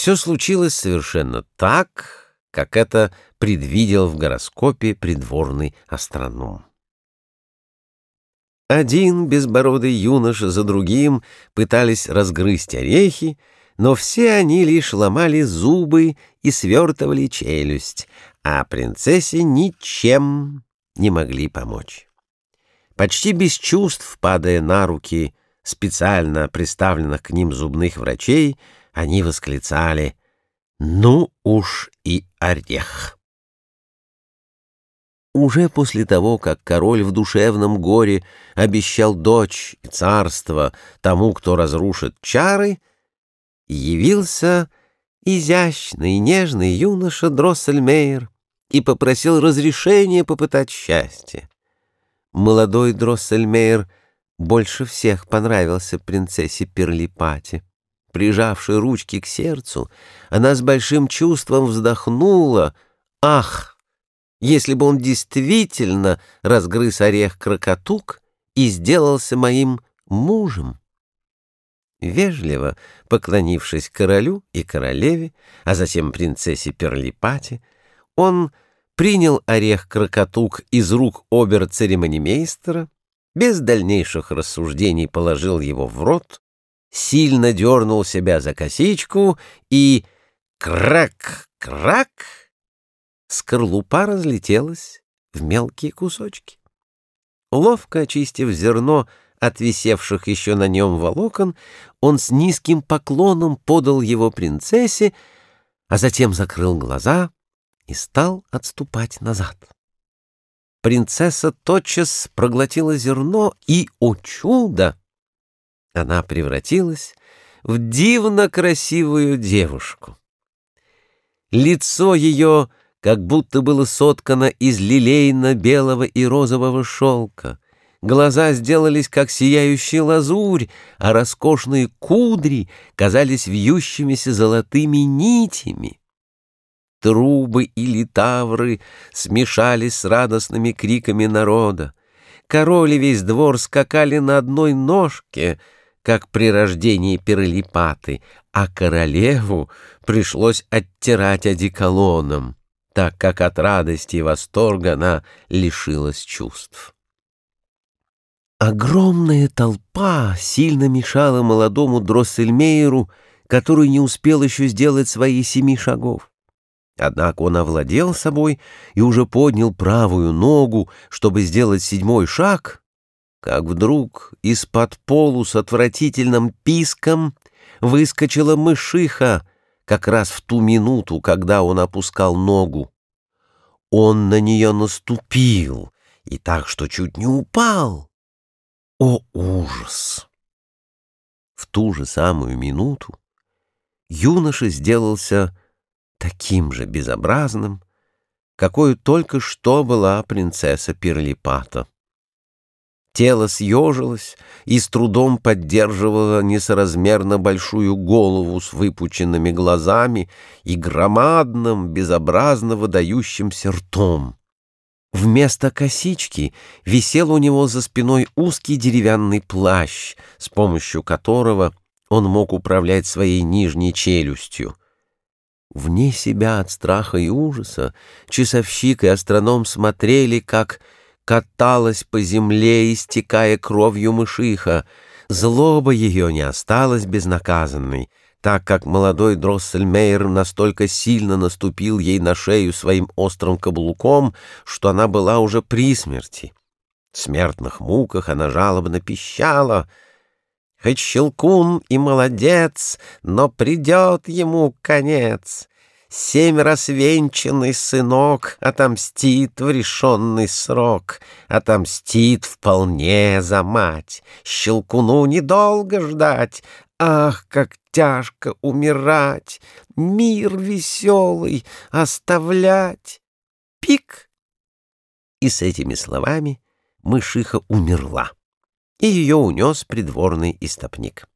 Все случилось совершенно так, как это предвидел в гороскопе придворный астроном. Один безбородый юноша за другим пытались разгрызть орехи, но все они лишь ломали зубы и свертывали челюсть, а принцессе ничем не могли помочь. Почти без чувств, падая на руки специально приставленных к ним зубных врачей, они восклицали «Ну уж и орех!». Уже после того, как король в душевном горе обещал дочь и царство тому, кто разрушит чары, явился изящный и нежный юноша Дроссельмейер и попросил разрешения попытать счастье. Молодой Дроссельмейер больше всех понравился принцессе Перлипате. Прижавши ручки к сердцу, она с большим чувством вздохнула. «Ах, если бы он действительно разгрыз орех крокотук и сделался моим мужем!» Вежливо поклонившись королю и королеве, а затем принцессе Перлипате, он принял орех крокотук из рук обер-церемонимейстера, без дальнейших рассуждений положил его в рот, сильно дернул себя за косичку и крак-крак скорлупа разлетелась в мелкие кусочки. Ловко очистив зерно от висевших еще на нем волокон, он с низким поклоном подал его принцессе, а затем закрыл глаза и стал отступать назад. Принцесса тотчас проглотила зерно, и, о чудо, она превратилась в дивно красивую девушку. Лицо ее как будто было соткано из лилейно-белого и розового шелка. Глаза сделались как сияющая лазурь, а роскошные кудри казались вьющимися золотыми нитями. Трубы и литавры смешались с радостными криками народа. Король и весь двор скакали на одной ножке — как при рождении Перлипаты, а королеву пришлось оттирать одеколоном, так как от радости и восторга она лишилась чувств. Огромная толпа сильно мешала молодому Дроссельмейеру, который не успел еще сделать свои семи шагов. Однако он овладел собой и уже поднял правую ногу, чтобы сделать седьмой шаг, как вдруг из-под полу с отвратительным писком выскочила мышиха как раз в ту минуту, когда он опускал ногу. Он на нее наступил, и так, что чуть не упал. О, ужас! В ту же самую минуту юноша сделался таким же безобразным, какой только что была принцесса Перлипата. Тело съежилось и с трудом поддерживало несоразмерно большую голову с выпученными глазами и громадным, безобразно выдающимся ртом. Вместо косички висел у него за спиной узкий деревянный плащ, с помощью которого он мог управлять своей нижней челюстью. Вне себя от страха и ужаса часовщик и астроном смотрели, как каталась по земле, истекая кровью мышиха. Злоба ее не осталась безнаказанной, так как молодой Дроссельмейер настолько сильно наступил ей на шею своим острым каблуком, что она была уже при смерти. В смертных муках она жалобно пищала — Хоть щелкун и молодец, но придет ему конец. Семь раз венчанный сынок отомстит в решенный срок, отомстит вполне за мать. Щелкуну недолго ждать, ах, как тяжко умирать, мир веселый оставлять. Пик! И с этими словами мышиха умерла, и ее унес придворный истопник.